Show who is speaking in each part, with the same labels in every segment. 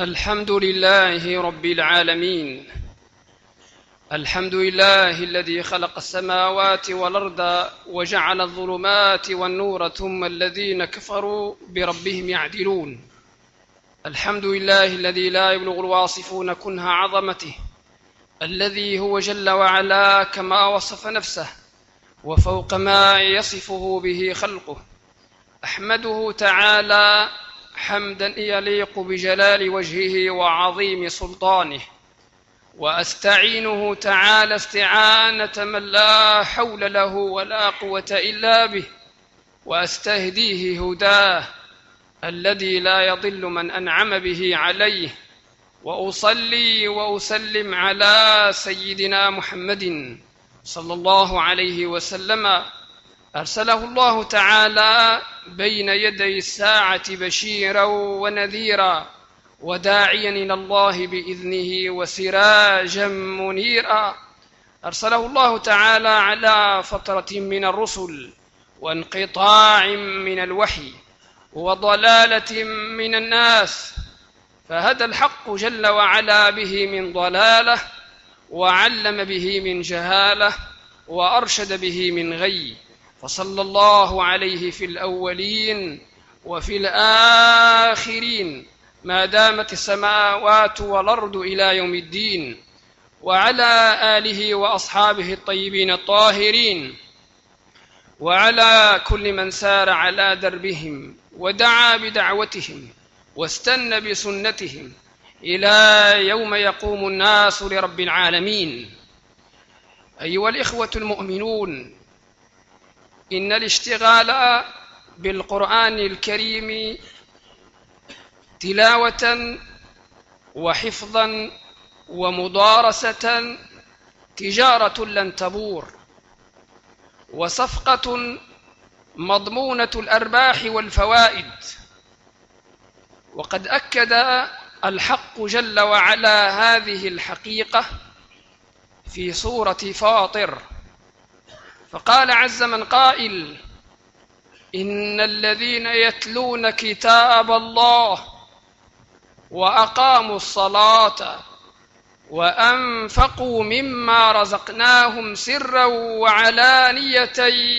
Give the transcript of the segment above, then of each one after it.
Speaker 1: الحمد لله رب العالمين. الحمد لله الذي خلق السماوات والأرض وجعل الظلمات والنور ثم الذين كفروا بربهم يعدلون. الحمد لله الذي لا يبلغ الواصفون كنه عظمته الذي هو جل وعلا كما وصف نفسه وفوق ما يصفه به خلقه. أحمده تعالى حمدا يليق بجلال وجهه وعظيم سلطانه وأستعينه تعالى استعانة من لا حول له ولا قوة إلا به وأستهديه هداه الذي لا يضل من أنعم به عليه وأصلي وأسلم على سيدنا محمد صلى الله عليه وسلم. أرسله الله تعالى بين يدي الساعة بشيرا ونذيرا وداعيا إلى الله بإذنه وسراجا منيرا. أرسله الله تعالى على فتره من الرسل وانقطاع من الوحي وضلالة من الناس فهدى الحق جل وعلا به من ضلاله وعلم به من جهاله وأرشد به من غي فصلى الله عليه في الأولين وفي الآخرين ما دامت السماوات والأرض إلى يوم الدين وعلى آله وأصحابه الطيبين الطاهرين وعلى كل من سار على دربهم ودعا بدعوتهم واستنى بسنتهم إلى يوم يقوم الناس لرب العالمين. أيها الإخوة المؤمنون إن الاشتغال بالقرآن الكريم تلاوة وحفظا ومدارسة تجارة لن تبور وصفقة مضمونة الأرباح والفوائد. وقد أكد الحق جل وعلا هذه الحقيقة في سورة فاطر. فقال عز من قائل إن الذين يتلون كتاب الله وأقاموا الصلاة وأنفقوا مما رزقناهم سرا وعلانية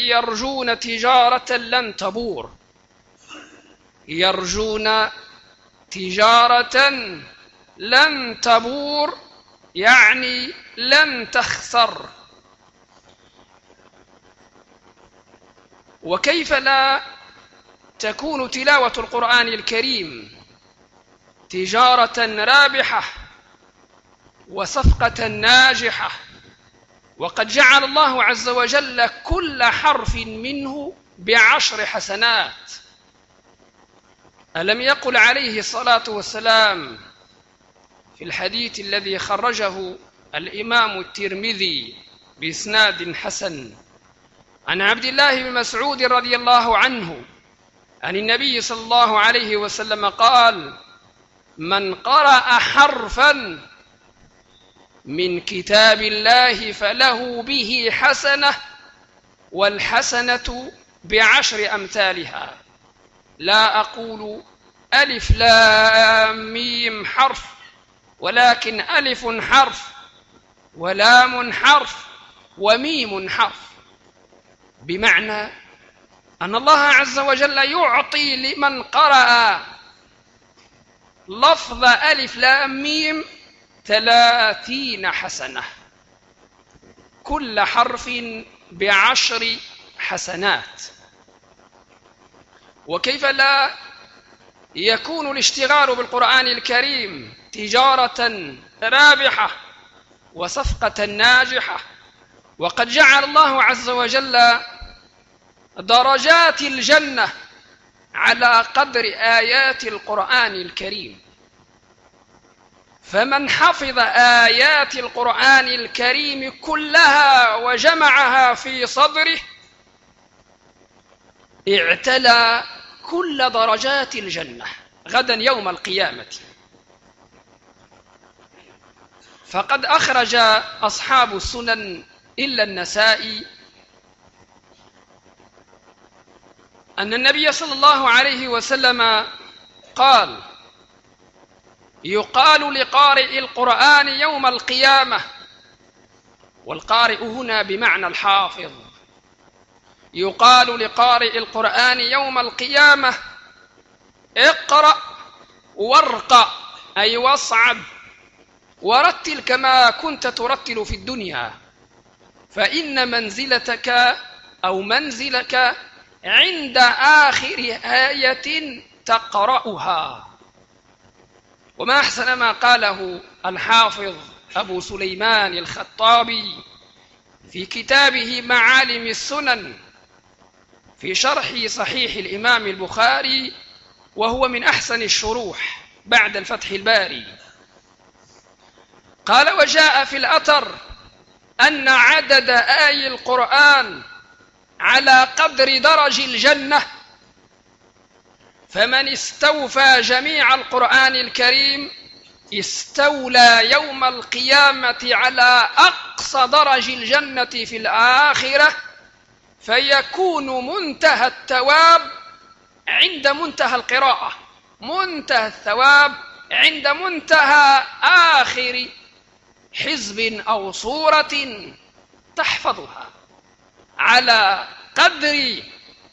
Speaker 1: يرجون تجارة لن تبور. يرجون تجارة لن تبور يعني لن تخسر. وكيف لا تكون تلاوة القرآن الكريم تجارة رابحة وصفقة ناجحة؟ وقد جعل الله عز وجل كل حرف منه بعشر حسنات. ألم يقل عليه الصلاة والسلام في الحديث الذي خرجه الإمام الترمذي بإسناد حسن؟ عن عبد الله بن مسعود رضي الله عنه عن النبي صلى الله عليه وسلم قال من قرأ حرفا من كتاب الله فله به حسنة والحسنة بعشر أمثالها. لا أقول ألف لام ميم حرف ولكن ألف حرف ولام حرف وميم حرف. بمعنى أن الله عز وجل يعطي لمن قرأ لفظ ألف لام ميم ثلاثين حسنة كل حرف بعشر حسنات. وكيف لا يكون الاشتغال بالقرآن الكريم تجارة رابحة وصفقة ناجحة وقد جعل الله عز وجل درجات الجنة على قدر آيات القرآن الكريم. فمن حفظ آيات القرآن الكريم كلها وجمعها في صدره اعتلى كل درجات الجنة غدا يوم القيامة. فقد أخرج أصحاب السنن إلا النسائي أن النبي صلى الله عليه وسلم قال يقال لقارئ القرآن يوم القيامة والقارئ هنا بمعنى الحافظ يقال لقارئ القرآن يوم القيامة اقرأ وارقى أي واصعد ورتل كما كنت ترتل في الدنيا. فإن منزلتك أو منزلك عند آخر آية تقرأها. وما أحسن ما قاله الحافظ أبو سليمان الخطابي في كتابه معالم السنن في شرح صحيح الإمام البخاري وهو من أحسن الشروح بعد الفتح الباري. قال وجاء في الأثر أن عدد آي القرآن على قدر درج الجنة. فمن استوفى جميع القرآن الكريم استولى يوم القيامة على أقصى درج الجنة في الآخرة فيكون منتهى الثواب عند منتهى القراءة. منتهى الثواب عند منتهى آخر حزب أو صورة تحفظها. على قدر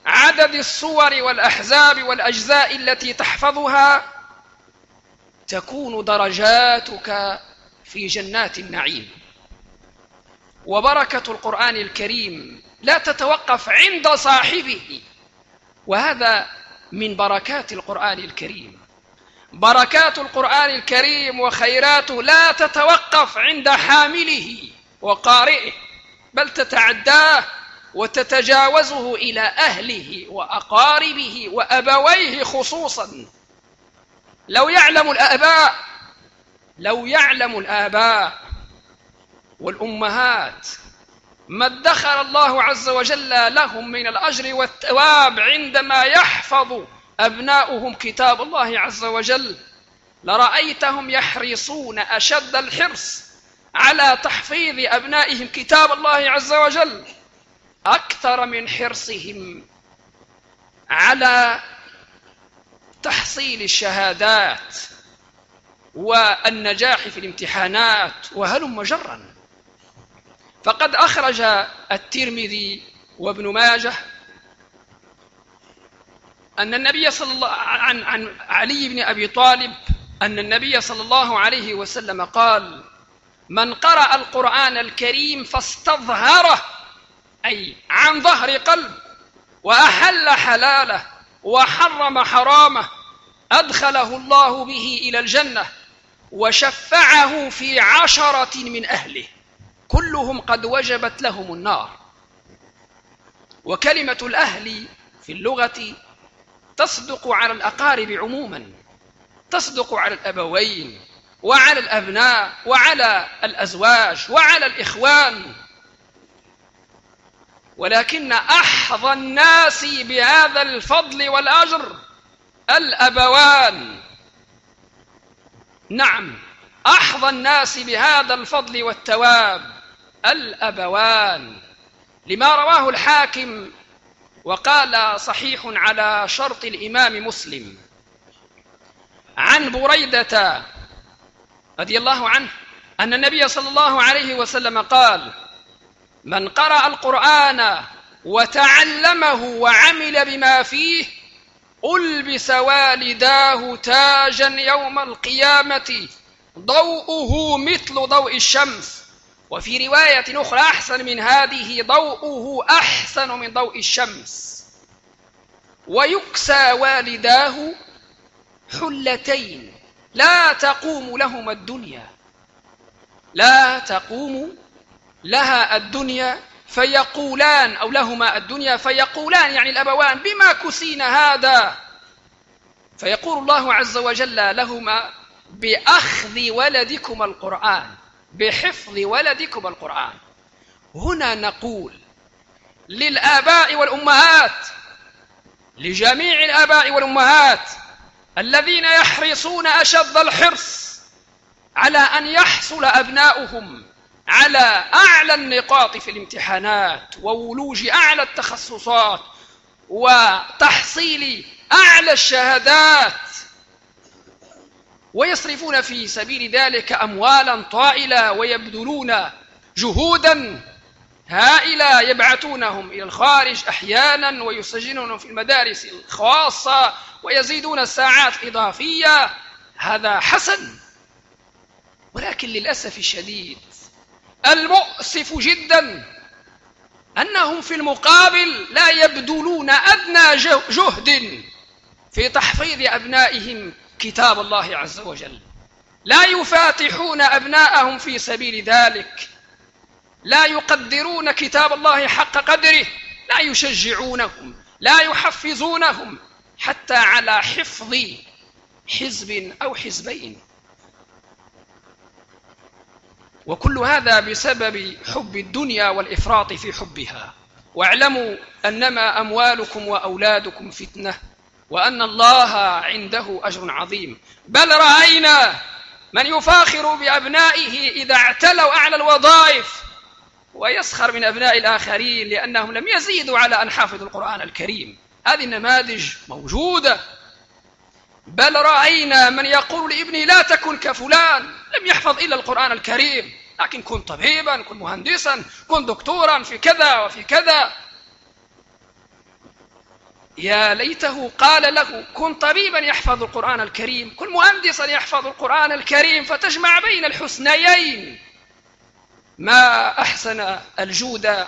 Speaker 1: عدد الصور والأحزاب والأجزاء التي تحفظها تكون درجاتك في جنات النعيم. وبركة القرآن الكريم لا تتوقف عند صاحبه. وهذا من بركات القرآن الكريم. بركات القرآن الكريم وخيراته لا تتوقف عند حامله وقارئه بل تتعداه وتتجاوزه إلى أهله وأقاربه وأبويه خصوصا. لو يعلم الآباء لو يعلم الآباء والأمهات ما ادخر الله عز وجل لهم من الأجر والثواب عندما يحفظ أبناؤهم كتاب الله عز وجل لرأيتهم يحرصون أشد الحرص على تحفيظ أبنائهم كتاب الله عز وجل أكثر من حرصهم على تحصيل الشهادات والنجاح في الامتحانات وهلم جرا. فقد أخرج الترمذي وابن ماجه أن النبي صلى الله عن عن علي بن أبي طالب أن النبي صلى الله عليه وسلم قال من قرأ القرآن الكريم فاستظهره أي عن ظهر قلب وأحل حلاله وحرم حرامه أدخله الله به إلى الجنة وشفعه في عشرة من أهله كلهم قد وجبت لهم النار. وكلمة الأهل في اللغة تصدق على الأقارب عموما تصدق على الأبوين وعلى الأبناء وعلى الأزواج وعلى الإخوان. ولكن أحظى الناس بهذا الفضل والأجر الأبوان. نعم أحظى الناس بهذا الفضل والتواب الأبوان. لما رواه الحاكم وقال صحيح على شرط الإمام مسلم. عن بريدة رضي الله عنه أن النبي صلى الله عليه وسلم قال من قرأ القرآن وتعلمه وعمل بما فيه ألبس والداه تاجا يوم القيامة ضوءه مثل ضوء الشمس. وفي رواية أخرى أحسن من هذه ضوءه أحسن من ضوء الشمس. ويكسى والداه حلتين. لا تقوم لهما الدنيا. لا تقوم لها الدنيا فيقولان أو لهما الدنيا فيقولان يعني الأبوان بما كسين هذا. فيقول الله عز وجل لهما بأخذ ولدكما القرآن. بحفظ ولدكم القرآن. هنا نقول للآباء والأمهات لجميع الآباء والأمهات الذين يحرصون أشد الحرص على أن يحصل أبناؤهم على أعلى النقاط في الامتحانات وولوج أعلى التخصصات وتحصيل أعلى الشهادات ويصرفون في سبيل ذلك أموالا طائلة ويبذلون جهودا هائلة يبعثونهم إلى الخارج أحيانا ويسجنونهم في المدارس الخاصة ويزيدون الساعات الإضافية هذا حسن ولكن للأسف الشديد المؤسف جدا أنهم في المقابل لا يبذلون أدنى جهد في تحفيظ أبنائهم كتاب الله عز وجل. لا يفاتحون أبناءهم في سبيل ذلك. لا يقدرون كتاب الله حق قدره. لا يشجعونهم لا يحفزونهم حتى على حفظ حزب أو حزبين. وكل هذا بسبب حب الدنيا والإفراط في حبها. واعلموا أنما أموالكم وأولادكم فتنة. وأن الله عنده أجر عظيم. بل رأينا من يفاخر بأبنائه إذا اعتلوا أعلى الوظائف ويسخر من أبناء الآخرين لأنهم لم يزيدوا على أن حافظوا القرآن الكريم. هذه النماذج موجودة. بل رأينا من يقول لابني لا تكن كفلان لم يحفظ إلا القرآن الكريم. لكن كن طبيبا كن مهندسا كن دكتورا في كذا وفي كذا. يا ليته قال له كن طبيبا يحفظ القرآن الكريم كن مهندسا يحفظ القرآن الكريم فتجمع بين الحسنيين. ما أحسن الجود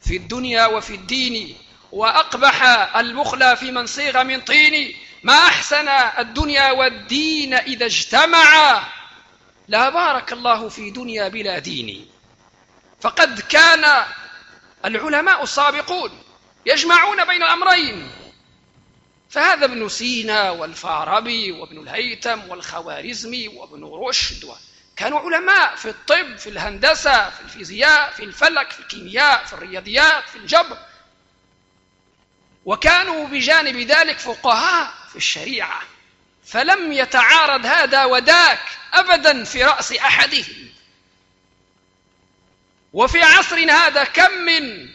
Speaker 1: في الدنيا وفي الدين وأقبح البخل في من صيغ من طين. ما أحسن الدنيا والدين إذا اجتمعا لا بارك الله في دنيا بلا دين. فقد كان العلماء السابقون يجمعون بين الأمرين. فهذا ابن سينا والفاربي وابن الهيثم والخوارزمي وابن رشد كانوا علماء في الطب في الهندسة في الفيزياء في الفلك في الكيمياء في الرياضيات في الجبر. وكانوا بجانب ذلك فقهاء في الشريعة. فلم يتعارض هذا وذاك أبدا في رأس أحدهم. وفي عصرنا هذا كم من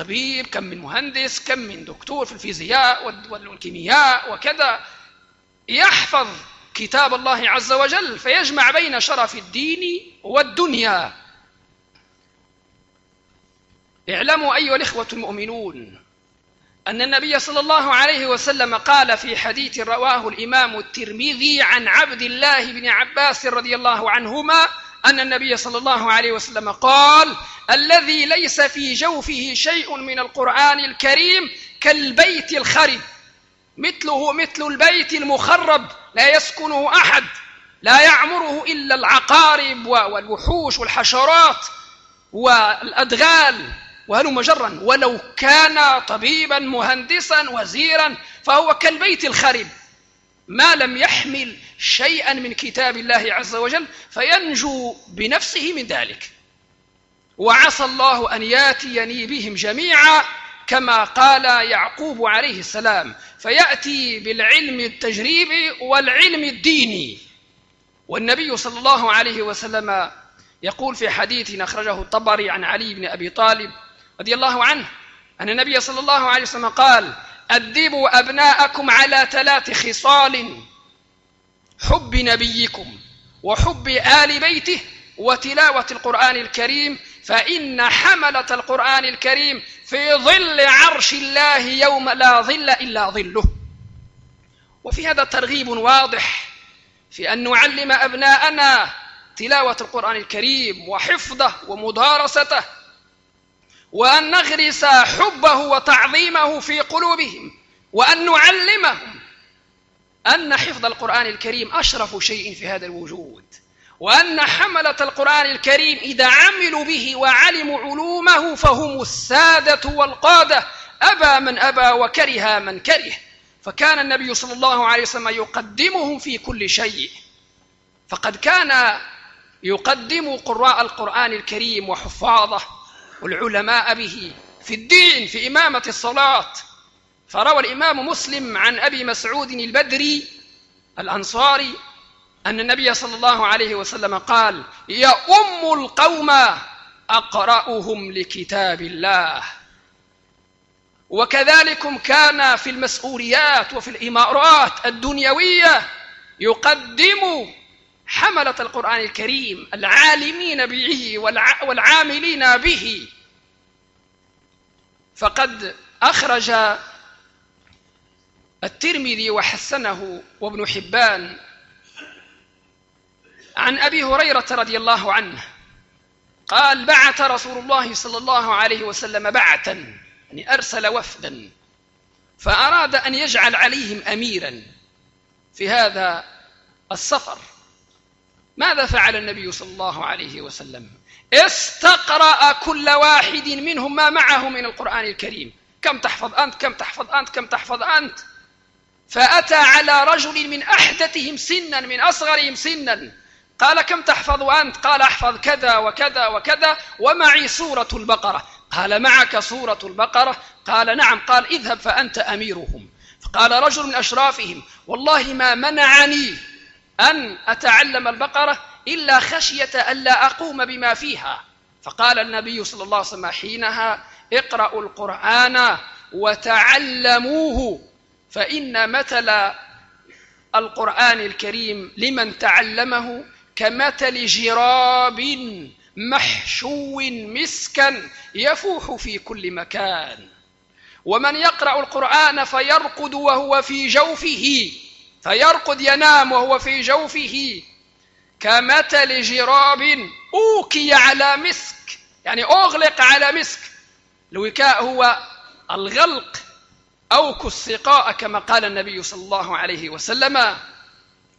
Speaker 1: طبيب كم من مهندس كم من دكتور في الفيزياء والكيمياء وكذا يحفظ كتاب الله عز وجل فيجمع بين شرف الدين والدنيا. اعلموا أيها الإخوة المؤمنون أن النبي صلى الله عليه وسلم قال في حديث رواه الإمام الترمذي عن عبد الله بن عباس رضي الله عنهما أن النبي صلى الله عليه وسلم قال الذي ليس في جوفه شيء من القرآن الكريم كالبيت الخرب. مثله مثل البيت المخرب لا يسكنه أحد لا يعمره إلا العقارب والوحوش والحشرات والأدغال. وهلم جرا ولو كان طبيبا مهندسا وزيرا فهو كالبيت الخرب. ما لم يحمل شيئا من كتاب الله عز وجل فينجو بنفسه من ذلك. وعسى الله أن ياتيني بهم جميعا كما قال يعقوب عليه السلام فيأتي بالعلم التجريبي والعلم الديني. والنبي صلى الله عليه وسلم يقول في حديث أخرجه الطبري عن علي بن أبي طالب رضي الله عنه أن النبي صلى الله عليه وسلم قال أدبوا أبناءكم على ثلاث خصال حب نبيكم وحب آل بيته وتلاوة القرآن الكريم فإن حملة القرآن الكريم في ظل عرش الله يوم لا ظل إلا ظله. وفي هذا ترغيب واضح في أن نعلم أبناءنا تلاوة القرآن الكريم وحفظه ومدارسته وأن نغرس حبه وتعظيمه في قلوبهم وأن نعلمهم أن حفظ القرآن الكريم أشرف شيء في هذا الوجود وأن حملة القرآن الكريم إذا عملوا به وعلموا علومه فهم السادة والقادة أبى من أبى وكره من كره. فكان النبي صلى الله عليه وسلم يقدمهم في كل شيء. فقد كان يقدم قراء القرآن الكريم وحفاظه. والعلماء به في الدين في إمامة الصلاة. فروى الإمام مسلم عن أبي مسعود البدري الأنصاري أن النبي صلى الله عليه وسلم قال يا أم القوم أقرأهم لكتاب الله. وكذلك كان في المسؤوليات وفي الإمارات الدنيوية يقدم حملة القرآن الكريم العالمين به والعاملين به. فقد أخرج الترمذي وحسنه وابن حبان عن أبي هريرة رضي الله عنه. قال بعث رسول الله صلى الله عليه وسلم بعثا يعني أرسل وفدا فأراد أن يجعل عليهم أميرا في هذا السفر. ماذا فعل النبي صلى الله عليه وسلم؟ استقرأ كل واحد منهم ما معه من القرآن الكريم. كم تحفظ أنت؟ كم تحفظ أنت؟ كم تحفظ أنت؟ فأتى على رجل من أحدثهم سنا من أصغرهم سنا. قال كم تحفظ أنت؟ قال أحفظ كذا وكذا وكذا ومعي سورة البقرة. قال معك سورة البقرة؟ قال نعم. قال اذهب فأنت أميرهم. فقال رجل من أشرافهم والله ما منعني أن أتعلم البقرة إلا خشية ألا أقوم بما فيها. فقال النبي صلى الله عليه وسلم حينها اقرأوا القرآن وتعلموه فإن مثل القرآن الكريم لمن تعلمه كمثل جراب محشو مسكا يفوح في كل مكان. ومن يقرأ القرآن فيرقد وهو في جوفه. فيرقد ينام وهو في جوفه كمثل جراب أوكي على مسك. يعني أغلق على مسك. الوكاء هو الغلق أوكوا السقاء كما قال النبي صلى الله عليه وسلم.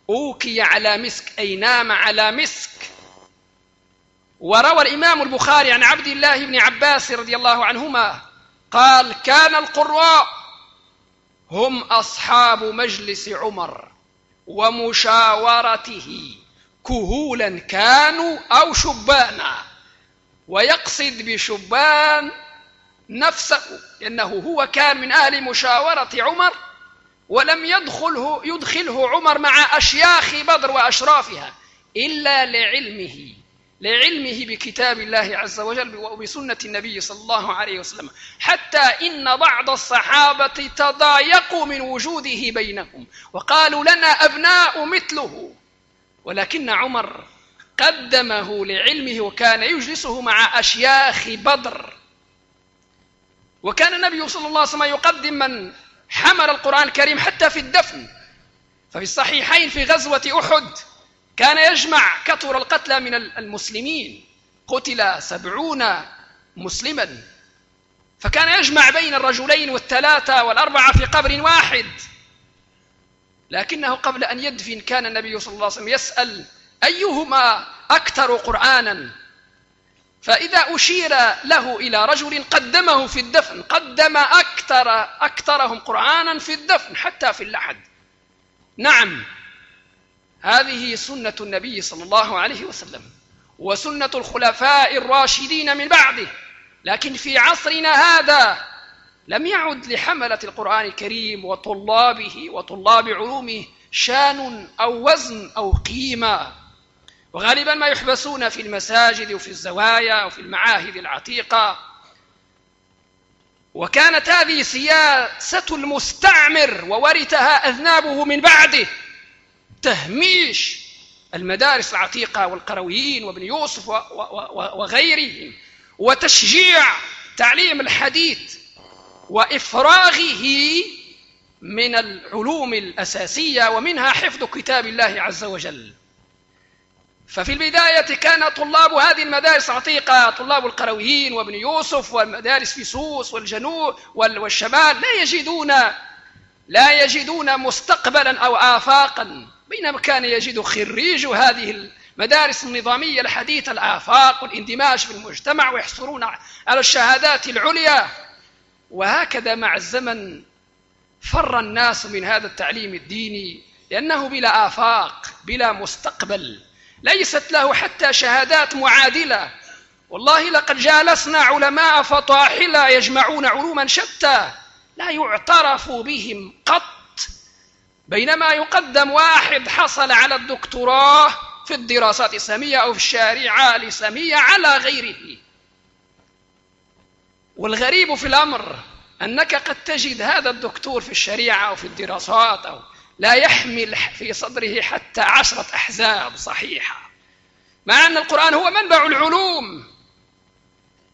Speaker 1: أوكي على مسك أي نام على مسك. وروى الإمام البخاري عن عبد الله بن عباس رضي الله عنهما قال كان القراء هم أصحاب مجلس عمر ومشاورته كهولا كانوا أو شبانا. ويقصد بشبان نفسه لأنه هو كان من أهل مشاورة عمر ولم يدخله يدخله عمر مع أشياخ بدر وأشرافها إلا لعلمه. لعلمه بكتاب الله عز وجل وبسنة النبي صلى الله عليه وسلم. حتى إن بعض الصحابة تضايقوا من وجوده بينهم وقالوا لنا أبناء مثله. ولكن عمر قدمه لعلمه وكان يجلسه مع أشياخ بدر. وكان النبي صلى الله عليه وسلم يقدم من حمل القرآن الكريم حتى في الدفن. ففي الصحيحين في غزوة أحد كان يجمع كثر القتلى من المسلمين. قتل سبعون مسلما. فكان يجمع بين الرجلين والثلاثة والأربعة في قبر واحد. لكنه قبل أن يدفن كان النبي صلى الله عليه وسلم يسأل أيهما أكثر قرآنا. فإذا أشير له إلى رجل قدمه في الدفن قدم أكثر أكثرهم قرآنا في الدفن حتى في اللحد نعم. هذه سنة النبي صلى الله عليه وسلم وسنة الخلفاء الراشدين من بعده. لكن في عصرنا هذا لم يعد لحملة القرآن الكريم وطلابه وطلاب علومه شان أو وزن أو قيمة. وغالبا ما يحبسون في المساجد وفي الزوايا وفي المعاهد العتيقة. وكانت هذه سياسة المستعمر وورثها أذنابه من بعده. تهميش المدارس العتيقة والقرويين وابن يوسف وغيرهم وتشجيع تعليم الحديث وإفراغه من العلوم الأساسية ومنها حفظ كتاب الله عز وجل. ففي البداية كان طلاب هذه المدارس العتيقة طلاب القرويين وابن يوسف والمدارس في سوس والجنوب والشمال لا يجدون لا يجدون مستقبلا أو آفاقا. بينما كان يجد خريج هذه المدارس النظامية الحديثة الآفاق والإندماج في المجتمع ويحصلون على الشهادات العليا. وهكذا مع الزمن فر الناس من هذا التعليم الديني لأنه بلا آفاق بلا مستقبل. ليست له حتى شهادات معادلة. والله لقد جالسنا علماء فطاحلة يجمعون علوما شتى لا يعترف بهم قط. بينما يقدم واحد حصل على الدكتوراه في الدراسات الإسلامية أو في الشريعة الإسلامية على غيره. والغريب في الأمر أنك قد تجد هذا الدكتور في الشريعة أو في الدراسات أو لا يحمل في صدره حتى عشرة أحزاب صحيحة. مع أن القرآن هو منبع العلوم.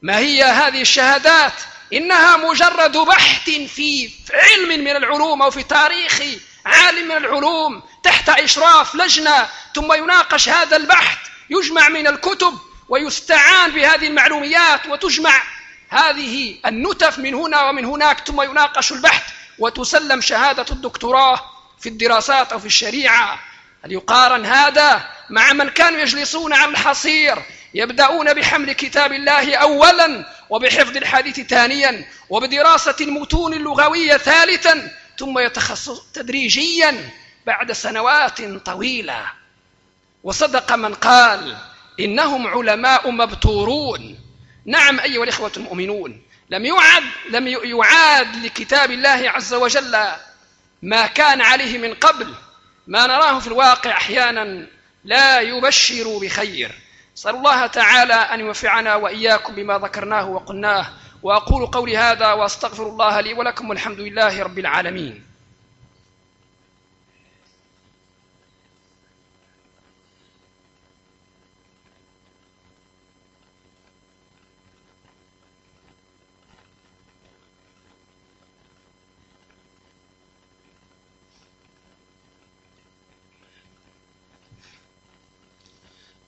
Speaker 1: ما هي هذه الشهادات؟ إنها مجرد بحث في علم من العلوم أو في تاريخ عالم من العلوم تحت إشراف لجنة ثم يناقش هذا البحث يجمع من الكتب ويستعان بهذه المعلوميات وتجمع هذه النتف من هنا ومن هناك ثم يناقش البحث وتسلم شهادة الدكتوراه في الدراسات أو في الشريعة. هل يقارن هذا مع من كانوا يجلسون على الحصير يبدأون بحمل كتاب الله أولا وبحفظ الحديث ثانيا وبدراسة المتون اللغوية ثالثا ثم يتخصص تدريجيا بعد سنوات طويلة. وصدق من قال إنهم علماء مبتورون. نعم أيها الإخوة المؤمنون لم يعد لم يعاد لكتاب الله عز وجل ما كان عليه من قبل. ما نراه في الواقع أحيانا لا يبشر بخير. صلى الله تعالى أن يوفعنا وإياكم بما ذكرناه وقلناه. وأقول قولي هذا وأستغفر الله لي ولكم والحمد لله رب العالمين.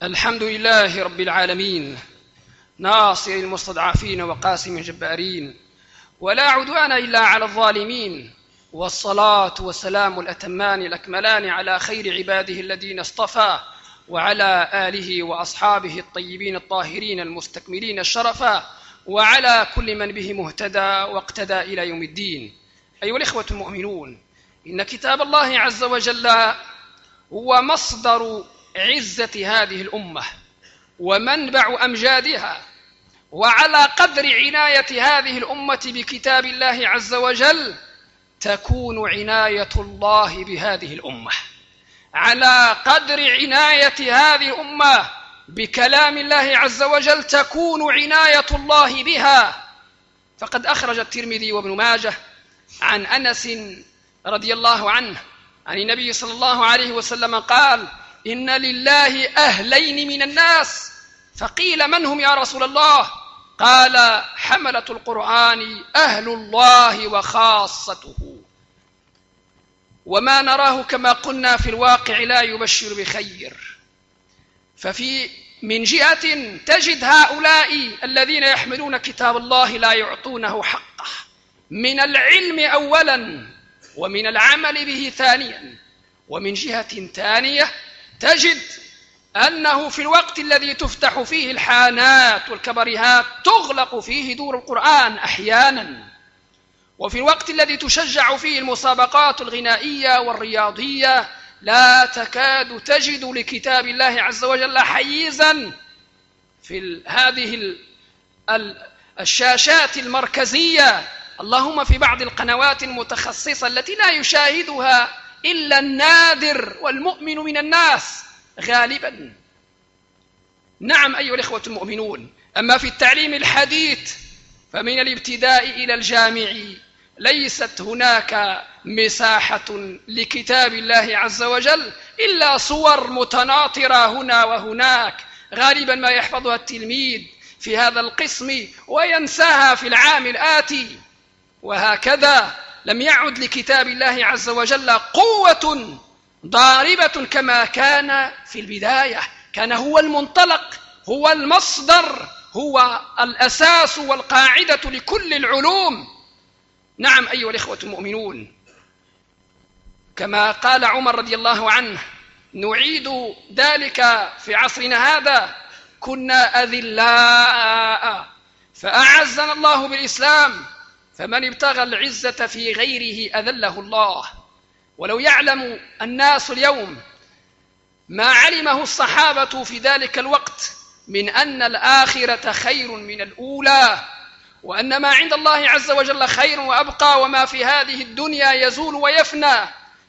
Speaker 1: الحمد لله رب العالمين. ناصر المستضعفين وقاسم الجبارين. ولا عدوان إلا على الظالمين. والصلاة والسلام الأتمان الأكملان على خير عباده الذين اصطفى وعلى آله وأصحابه الطيبين الطاهرين المستكملين الشرفا وعلى كل من به مهتدى واقتدى إلى يوم الدين. أيها الإخوة المؤمنون إن كتاب الله عز وجل هو مصدر عزة هذه الأمة ومنبع أمجادها. وعلى قدر عناية هذه الأمة بكتاب الله عز وجل تكون عناية الله بهذه الأمة. على قدر عناية هذه الأمة بكلام الله عز وجل تكون عناية الله بها. فقد أخرج الترمذي وابن ماجه عن أنس رضي الله عنه عن النبي صلى الله عليه وسلم قال إن لله أهلين من الناس. فقيل من هم يا رسول الله؟ قال حملة القرآن أهل الله وخاصته. وما نراه كما قلنا في الواقع لا يبشر بخير. ففي من جهة تجد هؤلاء الذين يحملون كتاب الله لا يعطونه حقه. من العلم أولا ومن العمل به ثانيا. ومن جهة ثانية تجد أنه في الوقت الذي تفتح فيه الحانات والكبريهات تغلق فيه دور القرآن أحيانا. وفي الوقت الذي تشجع فيه المسابقات الغنائية والرياضية لا تكاد تجد لكتاب الله عز وجل حيزا في هذه الشاشات المركزية. اللهم في بعض القنوات المتخصصة التي لا يشاهدها إلا النادر والمؤمن من الناس. غالبا. نعم أيها الإخوة المؤمنون أما في التعليم الحديث فمن الابتداء إلى الجامع ليست هناك مساحة لكتاب الله عز وجل إلا صور متناطرة هنا وهناك. غالبا ما يحفظها التلميذ في هذا القسم وينساها في العام الآتي. وهكذا لم يعد لكتاب الله عز وجل قوة ضاربة كما كان في البداية كان هو المنطلق هو المصدر هو الأساس والقاعدة لكل العلوم. نعم أيها الإخوة المؤمنون كما قال عمر رضي الله عنه نعيد ذلك في عصرنا هذا. كنا أذلاء فأعزنا الله بالإسلام فمن ابتغى العزة في غيره أذله الله. ولو يعلم الناس اليوم ما علمه الصحابة في ذلك الوقت من أن الآخرة خير من الأولى وأن ما عند الله عز وجل خير وأبقى وما في هذه الدنيا يزول ويفنى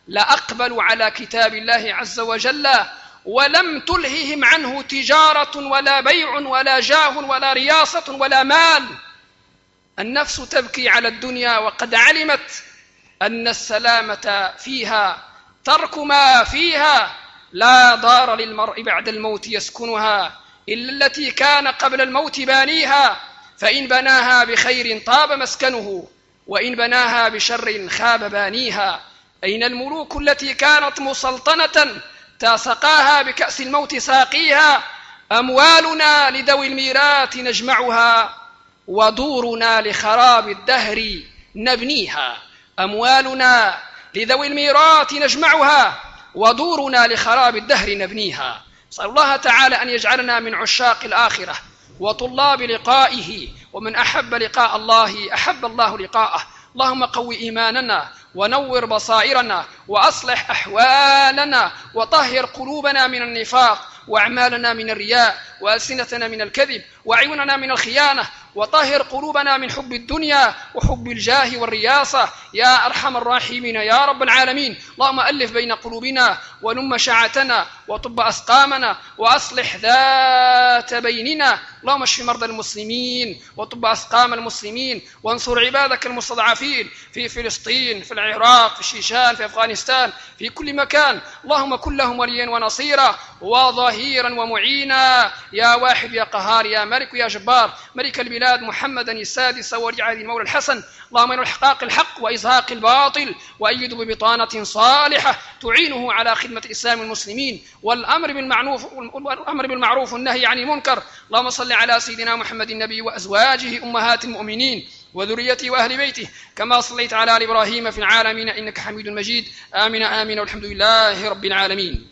Speaker 1: لأقبلوا على كتاب الله عز وجل ولم تلههم عنه تجارة ولا بيع ولا جاه ولا رياصة ولا مال. النفس تبكي على الدنيا وقد علمت أن السلامة فيها ترك ما فيها لا دار للمرء بعد الموت يسكنها إلا التي كان قبل الموت بانيها فإن بناها بخير طاب مسكنه وإن بناها بشر خاب بانيها. أين الملوك التي كانت مسلطنة تسقاها بكأس الموت ساقيها؟ أموالنا لذوي الميراث نجمعها ودورنا لخراب الدهر نبنيها. أموالنا لذوي الميراث نجمعها ودورنا لخراب الدهر نبنيها. نسأل الله تعالى أن يجعلنا من عشاق الآخرة وطلاب لقائه ومن أحب لقاء الله أحب الله لقاءه. اللهم قو إيماننا ونور بصائرنا وأصلح أحوالنا وطهر قلوبنا من النفاق وأعمالنا من الرياء وألسنتنا من الكذب وعيوننا من الخيانة وطهر قلوبنا من حب الدنيا وحب الجاه والرياسة. يا أرحم الراحمين يا رب العالمين. اللهم ألف بين قلوبنا ونم شعتنا وطب أسقامنا وأصلح ذات بيننا. اللهم اشف مرضى المسلمين وطب أسقام المسلمين وانصر عبادك المستضعفين في فلسطين في العراق في الشيشان في أفغانستان في كل مكان. اللهم كن لهم وليا ونصيرا وظهيرا ومعينا. يا واحد يا قهار يا ملك يا جبار ملك البلاد محمدا السادس ولي المولى الحسن. اللهم انه احقاق الحق وإزهاق الباطل وأيده ببطانة صالحة تعينه على خدمة اسلام المسلمين والأمر بالمعروف والأمر بالمعروف والنهي عن المنكر. اللهم صل على سيدنا محمد النبي وأزواجه أمهات المؤمنين وذريته وأهل بيته. كما صليت على آل إبراهيم في العالمين إنك حميد مجيد. آمين آمين والحمد لله رب العالمين.